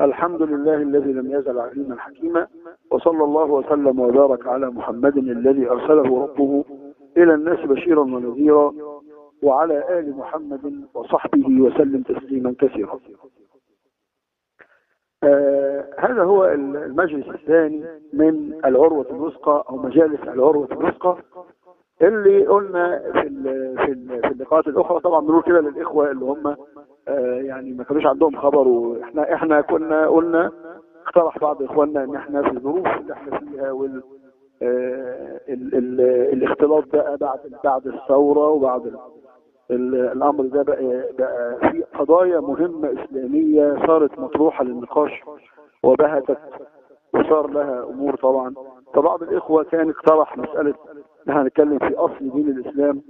الحمد لله الذي لم يزل عليما حكيما وصلى الله وسلم وبارك على محمد الذي أرسله ربه إلى الناس بشيرا ونذيرا وعلى آل محمد وصحبه وسلم تسليما كثيرا. آه هذا هو المجلس الثاني من العروة الوثقى أو مجالس العروة الوثقى اللي قلنا في في اللقاءات الأخرى طبعا بنقول كده للإخوة اللي هم يعني ما كانوش عندهم خبر وإحنا إحنا كنا قلنا اقترح بعض إخواننا إن إحنا في الظروف اللي إحنا فيها وال آه ال ال الاختلاط بقى بعد بعد الثورة وبعد الأمر ده بقى, بقى في قضايا مهمة إسلامية صارت مطروحة للنقاش وبهتت وصار لها أمور طبعا. فبعض الإخوة كان اقترح مسألة ان إحنا نتكلم في أصل دين الإسلام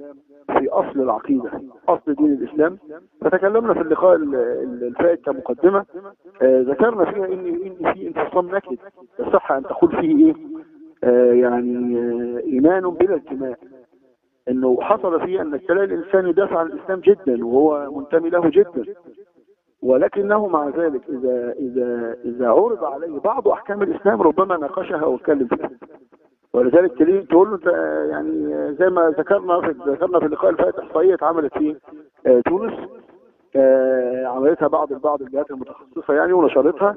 في أصل العقيدة أصل دين الإسلام. فتكلمنا في اللقاء الفائت كمقدمة. آه ذكرنا فيها ان إن في انفصام نكد يصح أن تقول فيه إيه؟ آه يعني آه إيمان بلا انتماء إنه حصل فيه أن تلاقي الانسان يدافع عن الإسلام جدا وهو منتمي له جدا. ولكنه مع ذلك اذا اذا إذا عرض عليه بعض أحكام الإسلام ربما ناقشها واتكلم فيها. ولذلك تلاقيه تقول له يعني زي ما ذكرنا في ذكرنا في اللقاء الفائت إحصائية اتعملت في آه تونس آه عملتها بعض بعض الجهات المتخصصة يعني ونشرتها.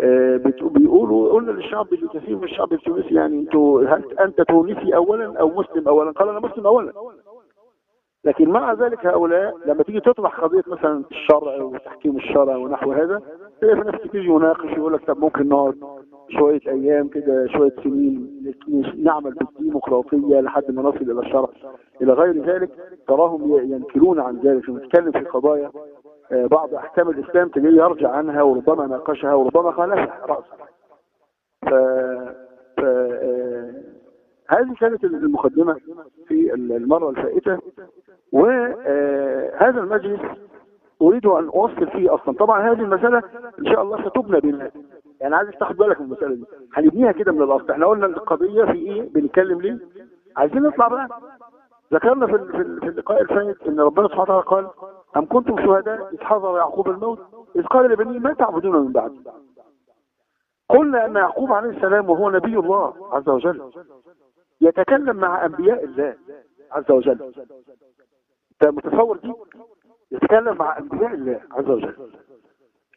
آه بيقولوا قلنا للشعب الكثير من الشعب التونسي يعني أنتوا هل أنت تونسي اولا أو مسلم اولا؟ قال أنا مسلم اولا. لكن مع ذلك هؤلاء لما تيجي تطرح قضية مثلا الشرع وتحكيم الشرع ونحو هذا تلاقي في ناس تيجي يناقش يقول لك طب ممكن نقعد شوية أيام كده شوية سنين نعمل بالديمقراطيه لحد ما نصل إلى الشرع. إلى غير ذلك تراهم ينكرون عن ذلك. ونتكلم في قضايا بعض أحكام الإسلام تلاقيه يرجع عنها وربما ناقشها وربما خالفها راسا ف... ف... هذه كانت المقدمة في المرة الفائتة. وهذا المجلس أريد أن أوصل فيه أصلا. طبعا هذه المسألة إن شاء الله ستبنى بناء يعني عايزك تاخد بالك من المسألة دي. هنبنيها كده من الأصل. إحنا قلنا القضية في إيه؟ بنتكلم ليه؟ عايزين نطلع بقى. ذكرنا في في اللقاء الفائت إن ربنا سبحانه وتعالى قال أم كنتم شهداء إذ حضر يعقوب الموت؟ إذ قال لبنيه ما تعبدون من بعد؟ قلنا أن يعقوب عليه السلام وهو نبي الله عز وجل يتكلم مع أنبياء الله عز وجل. انت متصور دي؟ يتكلم مع أنبياء الله عز وجل.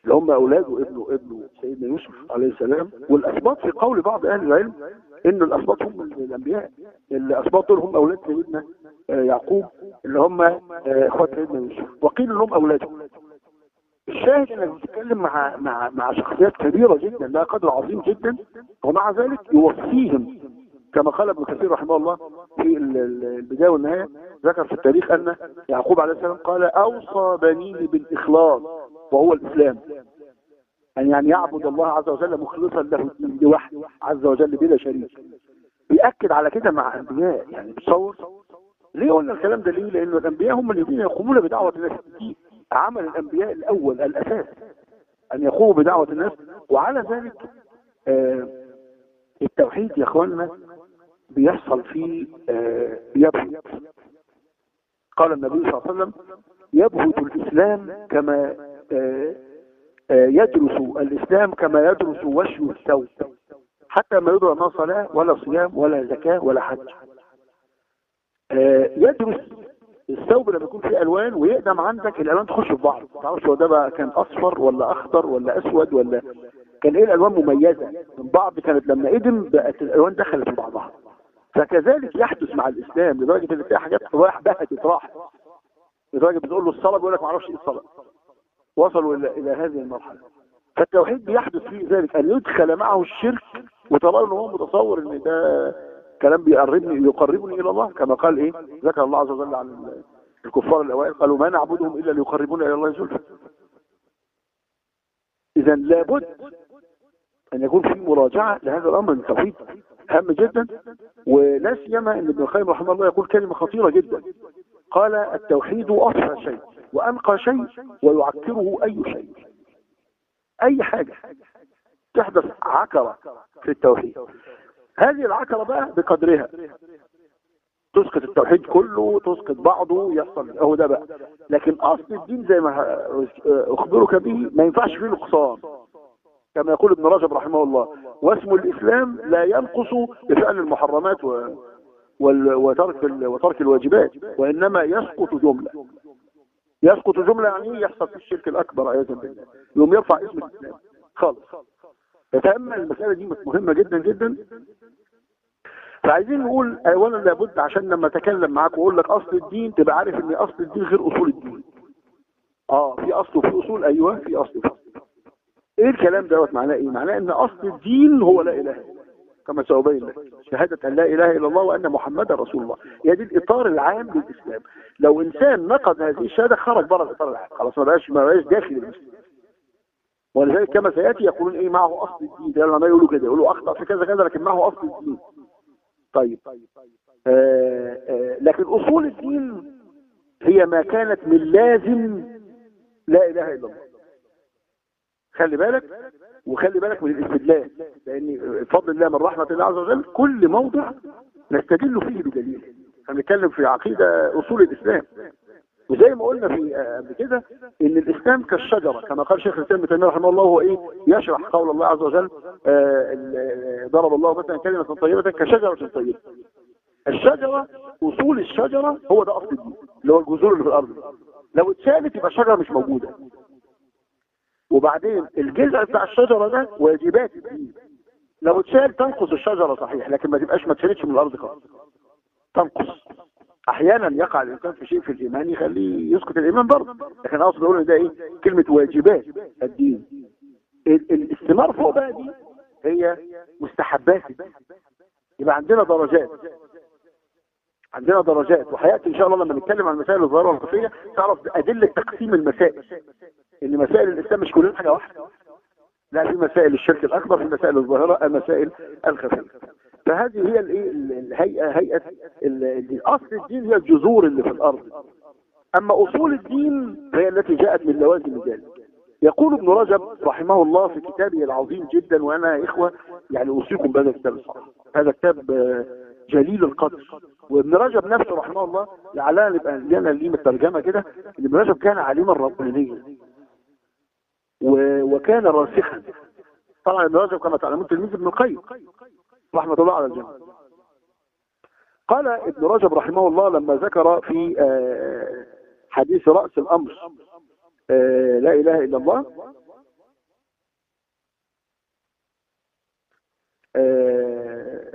اللي هم أولاده ابنه ابنه سيدنا يوسف عليه السلام. والاسباط في قول بعض أهل العلم إن الاسباط هم الأنبياء الاسباط دول هم أولاد سيدنا يعقوب اللي هم اخوات سيدنا يوسف. وقيل انهم أولاده. الشاهد إنك بتتكلم مع مع مع شخصيات كبيرة جدا لها قدر عظيم جدا ومع ذلك يوصيهم كما قال ابن كثير رحمه الله في البداية والنهاية ذكر في التاريخ أن يعقوب عليه السلام قال أوصى بنيه بالإخلاص. وهو الإسلام. أن يعني يعبد الله عز وجل مخلصا له لوحده عز وجل بلا شريك. بيأكد على كده مع أنبياء. يعني تصور ليه قلنا الكلام ده ليه؟ لأن الأنبياء هم الذين يقومون بدعوة الناس. عمل الأنبياء الأول الأساس. أن يقوموا بدعوة الناس. وعلى ذلك آه التوحيد يا إخواننا بيحصل فيه آه يبهت. قال النبي صلى الله عليه وسلم يبهت الإسلام كما يدرس الإسلام كما يدرس وشي الثوب حتى ما يدرى ما صلاة ولا صيام ولا زكاة ولا حج. يدرس الثوب لما يكون فيه ألوان ويقدم عندك الألوان تخش في بعض. ما تعرفش هو ده بقى كان أصفر ولا أخضر ولا أسود ولا كان إيه الألوان مميزة؟ من بعض كانت لما قدم بقت الألوان دخلت في بعضها. فكذلك يحدث مع الإسلام لدرجة إن تلاقي حاجات رايح بهت راح لدرجة بتقول له الصلاة بيقول لك ما أعرفش إيه الصلاة. وصلوا إلى إلى هذه المرحلة. فالتوحيد بيحدث فيه ذلك أن يدخل معه الشرك ان هو متصور إن ده كلام بيقربني يقربني إلى الله كما قال إيه؟ ذكر الله عز وجل عن الكفار الأوائل قالوا ما نعبدهم إلا ليقربونا إلى الله زلفى. اذا لابد أن يكون في مراجعة لهذا الأمر. التوحيد هام جدا ولا سيما إن ابن القيم رحمه الله يقول كلمة خطيرة جدا. قال التوحيد اصفى شيء. وأنقى شيء ويعكره أي شيء. أي حاجة تحدث عكرة في التوحيد. هذه العكرة بقى بقدرها. تسقط التوحيد كله تسقط بعضه يحصل هو ده بقى. لكن أصل الدين زي ما أخبرك به ما ينفعش فيه نقصان. كما يقول ابن رجب رحمه الله واسم الإسلام لا ينقص بفعل المحرمات و... وترك. وترك الواجبات وإنما يسقط جملة. يسقط جملة يعني يحصل في الشرك الأكبر عياذا بالله. يوم يرفع اسم الإسلام. خالص. فتأمل المسألة دي مهمة جدا جدا. فعايزين نقول اولا لابد عشان لما أتكلم معاك وأقول لك أصل الدين تبقى عارف إن أصل الدين غير أصول الدين. آه في أصل وفي أصول. أيوه في أصل وفي إيه الكلام دوت؟ معناه إيه؟ معناه إن أصل الدين هو لا إله إلا الله. كما سأبين لك شهادة أن لا إله إلا الله وأن محمدا رسول الله. هي دي الإطار العام للإسلام. لو إنسان نقض هذه الشهادة خرج بره الإطار العام. خلاص ما بقاش ما بقاش داخل الإسلام ولذلك كما سيأتي يقولون إيه معه أصل الدين. ده لما يقولوا كده يقولوا أخطأ في كذا كذا لكن معه أصل الدين. طيب. آه آه لكن أصول الدين هي ما كانت من لازم لا إله إلا الله. خلي بالك وخلي بالك من الاستدلال لأن بفضل الله من رحمة الله عز وجل كل موضع نستدل فيه بدليل. هنتكلم في عقيدة أصول الإسلام. وزي ما قلنا في قبل كده إن الإسلام كالشجرة كما قال شيخ الإسلام ابن تيمية رحمه الله هو إيه؟ يشرح قول الله عز وجل آه ضرب الله مثلا كلمة طيبة كشجرة طيبة. الشجرة أصول الشجرة هو ده أصل الدين اللي هو الجذور اللي في الأرض. لو اتشالت يبقى الشجرة مش موجودة. وبعدين الجذع بتاع الشجرة ده واجبات الدين لو اتشال تنقص الشجرة صحيح لكن ما تبقاش ما اتشالتش من الأرض خالص. تنقص. أحيانا يقع الإنسان في شيء في الإيمان يخليه يسقط الإيمان برضه. لكن أقصد أقول إن ده إيه؟ كلمة واجبات. الدين. الاستمار فوق بقى دي هي مستحبات. يبقى عندنا درجات. عندنا درجات. وحياتي إن شاء الله لما نتكلم عن المسائل الظاهرة والخفيه تعرف أدلة تقسيم المسائل. إن مسائل الإسلام مش كلها حاجة واحدة. لا في مسائل الشرك الأكبر في مسائل الظاهرة مسائل الخفية. فهذه هي الايه الهيئه هيئه أصل الدين هي الجذور اللي في الأرض. أما أصول الدين هي التي جاءت من لوازم ذلك يقول ابن رجب رحمه الله في كتابه العظيم جدا وأنا يا إخوة يعني أوصيكم بهذا الكتاب هذا كتاب جليل القدر. وابن رجب نفسه رحمه الله لعلنا نبقى لنا ليه الترجمة كده ابن رجب كان عالما ربانيا. وكان راسخا. طبعا ابن رجب كما تعلمون تلميذ ابن القيم رحمة الله على الجميع. قال ابن رجب رحمه الله لما ذكر في حديث رأس الأمر لا إله إلا الله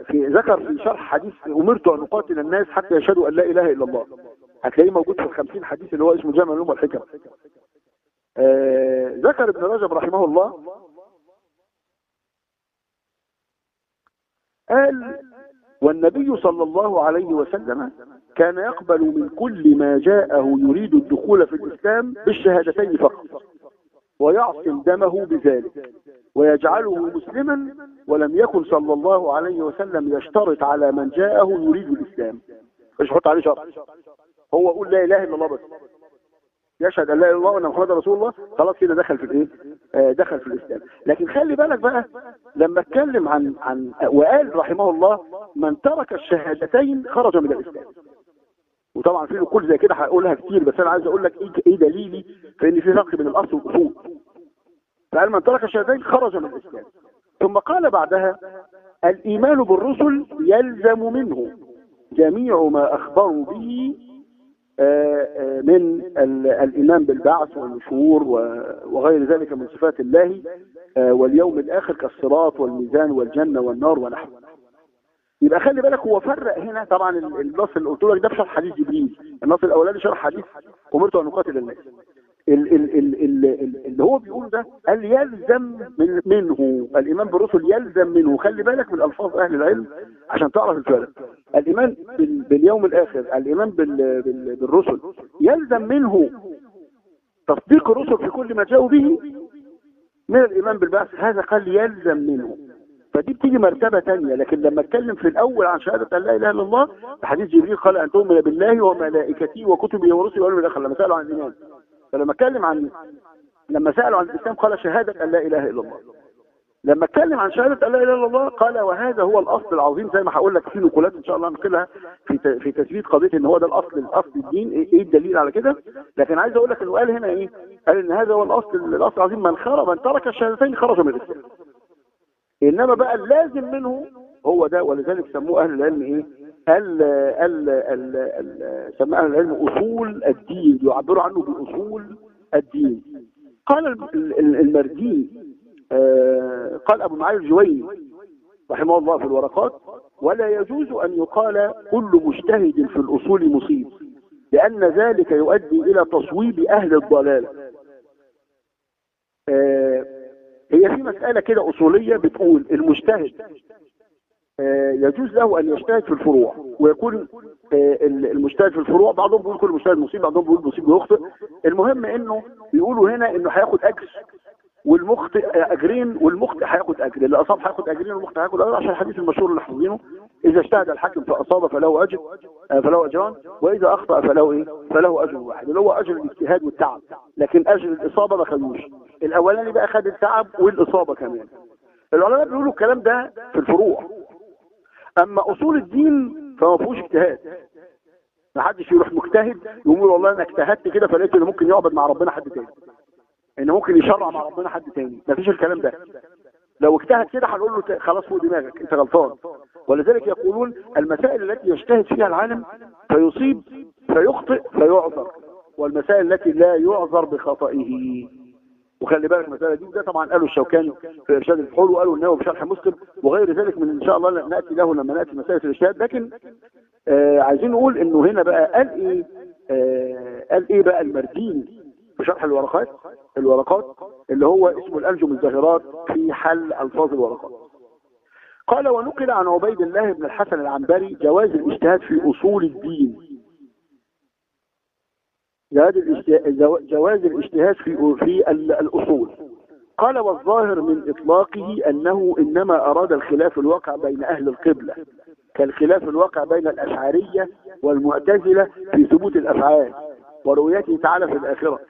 في ذكر في شرح حديث أمرت أن أقاتل الناس حتى يشهدوا أن لا إله إلا الله. هتلاقيه موجود في الخمسين حديث اللي هو اسمه جامع العلوم والحكم ذكر ابن رجب رحمه الله. قال والنبي صلى الله عليه وسلم كان يقبل من كل ما جاءه يريد الدخول في الإسلام بالشهادتين فقط ويعصم دمه بذلك ويجعله مسلما ولم يكن صلى الله عليه وسلم يشترط على من جاءه يريد الإسلام. مش يحط عليه شرط. هو يقول لا إله إلا الله بس. يشهد أن لا إله إلا الله وأن محمد رسول الله. خلاص كده دخل في الإيه؟ آه دخل في الإسلام. لكن خلي بالك بقى لما اتكلم عن عن وقال رحمه الله من ترك الشهادتين خرج من الإسلام. وطبعا في كل زي كده هقولها كتير بس أنا عايز أقول لك إيه إيه دليلي؟ في ان في فرق بين الأصل والأصول. فقال من ترك الشهادتين خرج من الإسلام. ثم قال بعدها الإيمان بالرسل يلزم منه جميع ما أخبروا به من الإيمان بالبعث والنشور وغير ذلك من صفات الله واليوم الآخر كالصراط والميزان والجنة والنار ونحو يبقى خلي بالك هو فرق هنا طبعا النص اللي قلت لك ده في شرح حديث جبريل. النص الأولاني شرح حديث أمرت أن أقاتل الناس. ال ال ال ال اللي هو بيقول ده قال يلزم من منه. الايمان بالرسل يلزم منه. خلي بالك من ألفاظ أهل العلم عشان تعرف الفرق. الايمان بال باليوم الآخر الايمان بال بال بالرسل يلزم منه تصديق الرسل في كل ما جاءوا به من الايمان بالبعث. هذا قال يلزم منه. فدي بتيجي مرتبة تانية. لكن لما أتكلم في الأول عن شهادة أن لا إله إلا الله حديث جبريل قال أن تؤمن بالله وملائكته وكتبه ورسله واليوم الآخر. لما سألوا عن الإيمان فلما أتكلم عن لما سألوا عن الإسلام قال شهادة أن لا إله إلا الله. لما أتكلم عن شهادة لا إله إلا الله قال وهذا هو الأصل العظيم زي ما هقول لك في نقولات إن شاء الله نقولها في في تثبيت قضية إن هو ده الأصل الاصل الدين. إيه إيه الدليل على كده؟ لكن عايز أقول لك انه قال هنا إيه؟ قال إن هذا هو الأصل الأصل العظيم. من خرج من ترك الشهادتين خرج من الإسلام. إنما بقى اللازم منه هو ده. ولذلك سموه أهل العلم إيه؟ ال ال ال ال سماه أهل العلم أصول الدين يعبروا عنه بأصول الدين. قال ال- ال- المردي آه، قال أبو معالي الجويني رحمه الله في الورقات ولا يجوز أن يقال كل مجتهد في الأصول مصيب لأن ذلك يؤدي إلى تصويب أهل الضلاله آه، هي في مسألة كده أصولية بتقول المجتهد يجوز له أن يجتهد في الفروع. ويكون آه، المجتهد في الفروع بعضهم بيقول كل مجتهد مصيب بعضهم بيقول مصيب ويخطئ المهم إنه بيقولوا هنا إنه هياخد أجر والمخطئ أجرين والمخطئ هياخد أجر. اللي أصاب هياخد أجرين والمخطئ هياخد أجر. عشان الحديث المشهور اللي حافظينه إذا اجتهد الحاكم فأصاب فله أجر آه، فله أجران وإذا أخطأ فله إيه؟ فله أجر واحد. اللي هو أجر الاجتهاد والتعب. لكن أجر الإصابة ما خدوش. الأولاني بقى خد التعب والإصابة كمان. العلماء بيقولوا الكلام ده في الفروع. أما أصول الدين فما فيهوش اجتهاد. ما حدش يروح مجتهد يقول والله أنا اجتهدت كده فلقيت ان ممكن يعبد مع ربنا حد تاني. ان ممكن يشرع مع ربنا حد تاني. ما فيش الكلام ده. لو اجتهد كده هنقول له خلاص فوق دماغك أنت غلطان. ولذلك يقولون المسائل التي يجتهد فيها العالم فيصيب فيخطئ فيعذر. والمسائل التي لا يعذر بخطئه. وخلي بالك المسألة دي وده طبعا قالوا الشوكاني في إرشاد الفحول وقالوا النووي في شرح مسلم وغير ذلك من إن شاء الله نأتي له لما نأتي مسألة الإرشاد. لكن آه عايزين نقول إنه هنا بقى قال إيه؟ آه قال إيه بقى المردين في شرح الورقات؟ الورقات اللي هو اسمه الأنجم الزاهرات في حل ألفاظ الورقات. قال ونقل عن عبيد الله بن الحسن العنبري جواز الاجتهاد في أصول الدين. جواز الاجتهاد في في ال- الأصول. قال والظاهر من إطلاقه أنه إنما أراد الخلاف الواقع بين أهل القبلة كالخلاف الواقع بين الأشعرية والمعتزلة في ثبوت الأفعال ورؤيته تعالى في الآخرة.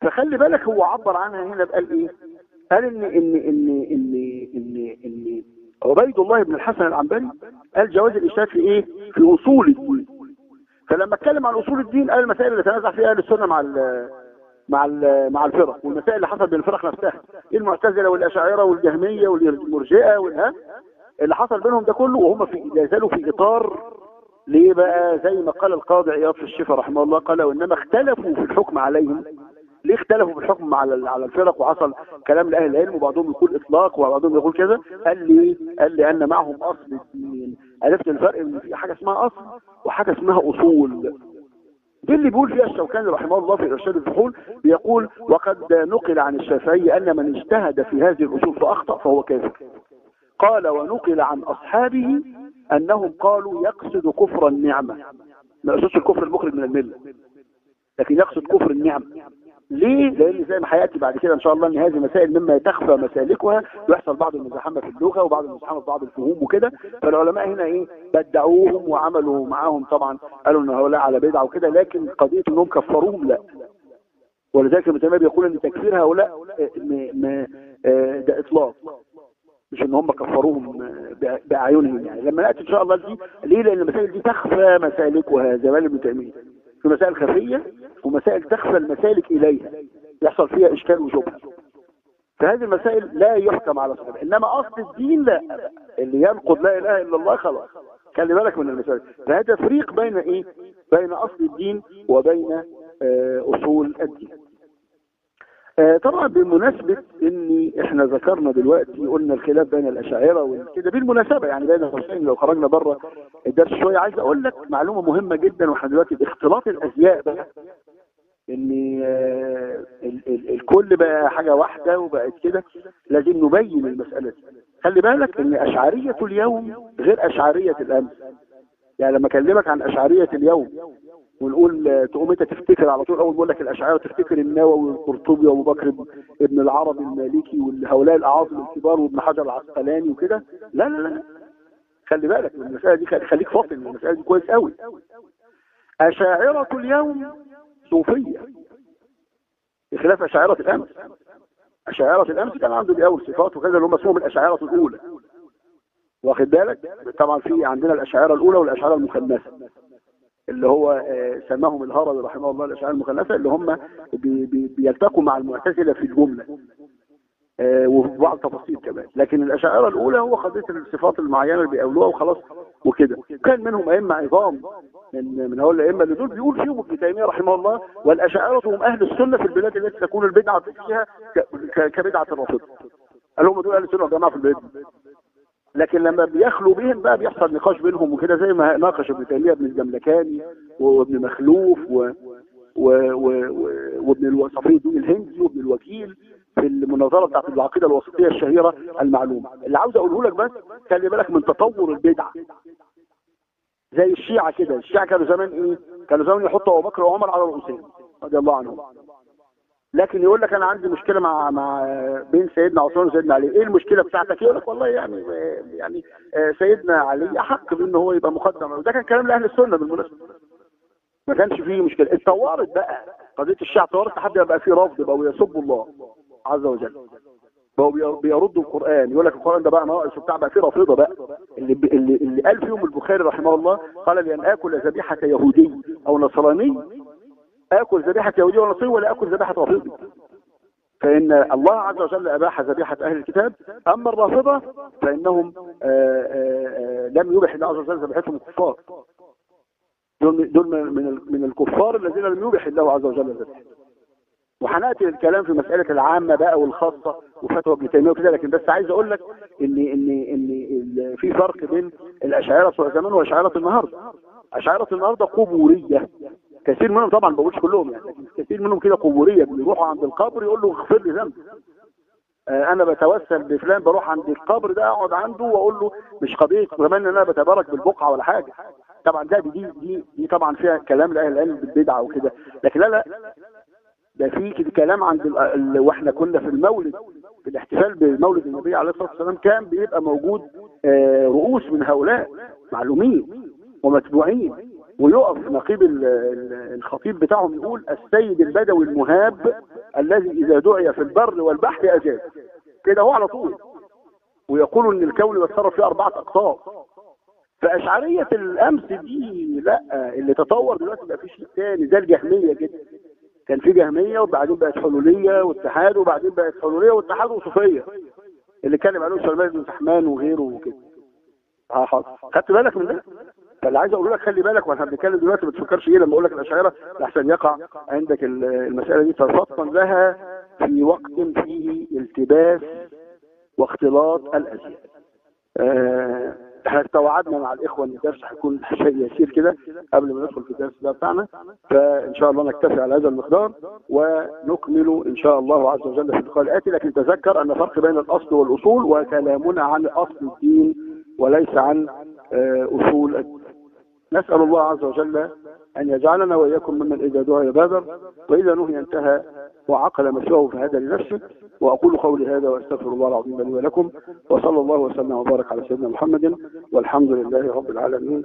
فخلي بالك هو عبر عنها هنا بقال إيه؟ قال ان ان ان ان ان إن عبيد الله بن الحسن العنبري قال جواز الاجتهاد في إيه؟ في أصول الدين. فلما اتكلم عن اصول الدين قال المسائل اللي تنازع فيها أهل السنة مع ال مع ال مع الفرق والمسائل اللي حصل بين الفرق نفسها. المعتزلة والأشاعرة والجهمية والمرجئه والها اللي حصل بينهم ده كله وهم في لا زالوا في إطار ليه بقى؟ زي ما قال القاضي عياض في الشفا رحمه الله قال وإنما اختلفوا في الحكم عليهم. ليه اختلفوا في الحكم على على الفرق؟ وحصل كلام لأهل العلم وبعضهم يقول إطلاق وبعضهم يقول كذا. قال لي قال لي ان معهم أصل الدين. عرفت الفرق في حاجة اسمها أصل وحاجة اسمها أصول. دي اللي بيقول فيها الشوكاني رحمه الله في إرشاد الفحول بيقول وقد نقل عن الشافعي أن من اجتهد في هذه الأصول فأخطأ فهو كافر. قال ونقل عن أصحابه أنهم قالوا يقصد كفر النعمة. ما يقصدش الكفر المخرج من الملة لكن يقصد كفر النعمة. ليه؟ لأن زي ما هياتي بعد كده إن شاء الله إن هذه مسائل مما تخفى مسالكها ويحصل بعض المزاحمة في اللغة وبعض المزاحمة في بعض الفهوم وكده. فالعلماء هنا إيه؟ بدعوهم وعملوا معاهم طبعا قالوا إن هؤلاء على بدعة وكده لكن قضية إنهم كفروهم لا. ولذلك ابن تيمية بيقول إن تكفير هؤلاء آه، ده إطلاق. مش إن هم كفروهم آه، بأعينهم يعني. لما نأتي إن شاء الله دي ليه؟ لأن المسائل دي تخفى مسالكها قال ابن تيمية. في مسائل خفية ومسائل تخفى المسالك إليها. يحصل فيها إشكال وشبهه فهذه المسائل لا يحكم على صاحبها إنما أصل الدين لا اللي ينقض لا إله إلا الله خلاص. خلي بالك من المسائل. فهذا تفريق بين إيه؟ بين أصل الدين وبين آه، أصول الدين. طبعا بمناسبة ان إحنا ذكرنا دلوقتي قلنا الخلاف بين الأشاعرة وكده بالمناسبة يعني بين الحسين لو خرجنا بره الدرس شوية عايز أقول لك معلومة مهمة جدا وإحنا دلوقتي باختلاط الأزياء بقى إن آه، ال- ال- الكل بقى حاجة واحدة وبقت كده لازم نبين المسألة دي. خلي بالك إن أشعرية اليوم غير أشعرية الأمس. يعني لما أكلمك عن أشعرية اليوم ونقول تقوم انت تفتكر على طول. أول ما أقول لك الاشاعره تفتكر النووي والقرطبي وأبو بكر ابن العربي المالكي وهؤلاء الاعاظم الكبار وابن حجر العسقلاني وكده. لا لا لا خلي بالك من المساله دي خلي- خليك فاطن من المساله دي كويس قوي. أشاعرة اليوم صوفية. بخلاف أشاعرة الأمس. أشاعرة الأمس كان عنده الأول صفات وكذا اللي هم اسمهم الأشاعرة الأولى. واخد بالك؟ طبعا في عندنا الأشاعرة الأولى والأشاعرة المخنثة اللي هو آه، سماهم الهروي رحمه الله الأشاعرة المخنثة اللي هم بي بي بيلتقوا مع المعتزلة في الجملة آه، وفي بعض التفاصيل كمان. لكن الأشاعرة الأولى هو قضية الصفات المعينة اللي بيقولوها وخلاص وكده. كان منهم أئمة عظام من من هؤلاء الأئمة اللي دول بيقول فيهم ابن تيمية رحمه الله والأشاعرة هم أهل السنة في البلاد التي تكون البدعة فيها ك- ك- كبدعة الرافضة. قال هم دول أهل السنة والجماعة في البلاد. لكن لما بيخلوا بهم بقى بيحصل نقاش بينهم وكده زي ما ناقش ابن تيمية ابن الجملكاني وابن مخلوف و و و وابن صفي الدين الهندي وابن الوكيل في المناظرة بتاعت العقيدة الوسطية الشهيرة المعلومة. اللي عاوز أقوله لك بس خلي بالك من تطور البدعه زي الشيعة كده الشيعة كانوا زمان إيه؟ كانوا زمان يحطوا أبو بكر وعمر على رؤوسهم رضي الله عنهم. لكن يقول لك أنا عندي مشكلة مع مع بين سيدنا عثمان وسيدنا علي. إيه المشكلة بتاعتك؟ يقول لك والله يعني يعني آه، سيدنا علي أحق بإن هو يبقى مقدم. وده كان كلام لأهل السنة بالمناسبة. ما كانش فيه مشكلة. اتطورت بقى قضية الشيعة اتطورت لحد ما بقى فيه رفض بقوا يسبوا الله عز وجل. بقوا بي- بيردوا القرآن. يقول لك القرآن ده بقى ناقص وبتاع بقى فيه رافضة بقى. اللي اللي اللي قال فيهم البخاري رحمه الله قال لأن آكل ذبيحة يهودي أو نصراني آكل ذبيحة يهودي ونصراني ولا آكل ذبيحة رافضي فإن الله عز وجل أباح ذبيحة أهل الكتاب. أما الرافضة فإنهم آآ آآ لم يبح الله عز وجل ذبيحتهم الكفار. دول من الكفار الذين لم يبح الله عز وجل ذبيحتهم. وهناتي الكلام في مسألة العامة بقى والخاصة وفتوى ابن تيمية وكده لكن بس عايز أقول لك إن إن ال- في فرق بين الأشاعرة بتوع زمان وأشاعرة النهاردة. أشاعرة النهاردة قبورية. كثير منهم طبعا ما بقولش كلهم يعني لكن كثير منهم كده قبورية بيروحوا عند القبر يقول له اغفر لي ذنبي. آه، أنا بتوسل بفلان بروح عند القبر ده أقعد عنده وأقول له مش قضيه كمان إن أنا بتبارك بالبقعة ولا حاجة. طبعا ده دي دي دي طبعا فيها كلام لأهل العلم بالبدعة وكده. لكن لا لا ده في كده كلام عند وإحنا كنا في المولد في الاحتفال بمولد النبي عليه الصلاة والسلام كان بيبقى موجود آه، رؤوس من هؤلاء معلومين ومتبوعين ويقف نقيب ال- ال- الخطيب بتاعهم يقول السيد البدوي المهاب الذي إذا دعي في البر والبحر أجاب. كده هو على طول. ويقول إن الكون بيتصرف فيه أربعة أقطاب. فأشعرية الأمس دي لا اللي تطور دلوقتي بقى في شيء تاني زي الجهمية كده كان في جهمية وبعدين بقت حلولية واتحاد وبعدين بقت حلولية واتحاد وصوفية. اللي اتكلم عليه سليمان بن سحمان وغيره وكده. آه حاضر. خدت بالك من ده؟ فاللي عايز أقول لك خلي بالك وإحنا بنتكلم دلوقتي ما تفكرش إيه لما أقول لك الأشاعرة لحسن يقع عندك ال- المسألة دي. تفطن لها في وقت فيه التباس واختلاط الأزياء. آه، إحنا توعدنا مع الإخوة إن الدرس هيكون شيء يسير كده قبل ما ندخل في الدرس ده بتاعنا. فإن شاء الله نكتفي على هذا المقدار ونكمل إن شاء الله عز وجل في اللقاء الآتي. لكن تذكر أن فرق بين الأصل والأصول وكلامنا عن أصل الدين وليس عن آه، أصول الدين. نسأل الله عز وجل أن يجعلنا وإياكم ممن إذا دعي بادر وإذا نهي انتهى وعقل مسواه فهدى لنفسه وأقول قولي هذا وأستغفر الله العظيم لي ولكم وصلى الله وسلم وبارك على سيدنا محمد والحمد لله رب العالمين.